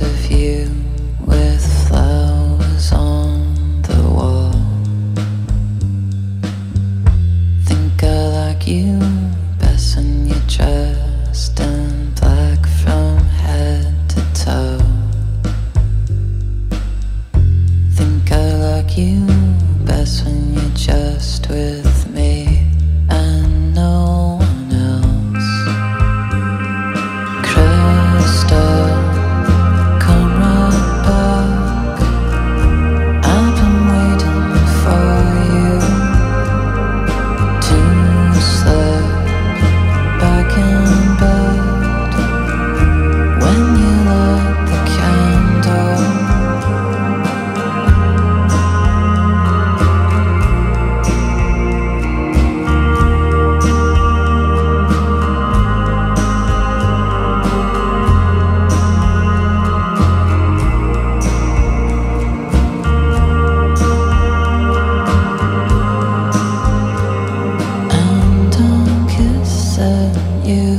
of you with you.